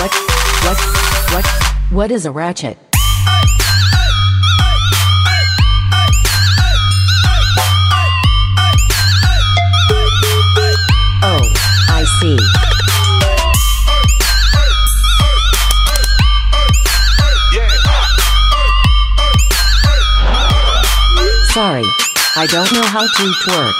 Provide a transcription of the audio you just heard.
What? What? What? What is a ratchet? Oh, I see. Sorry, I don't know how to twerk.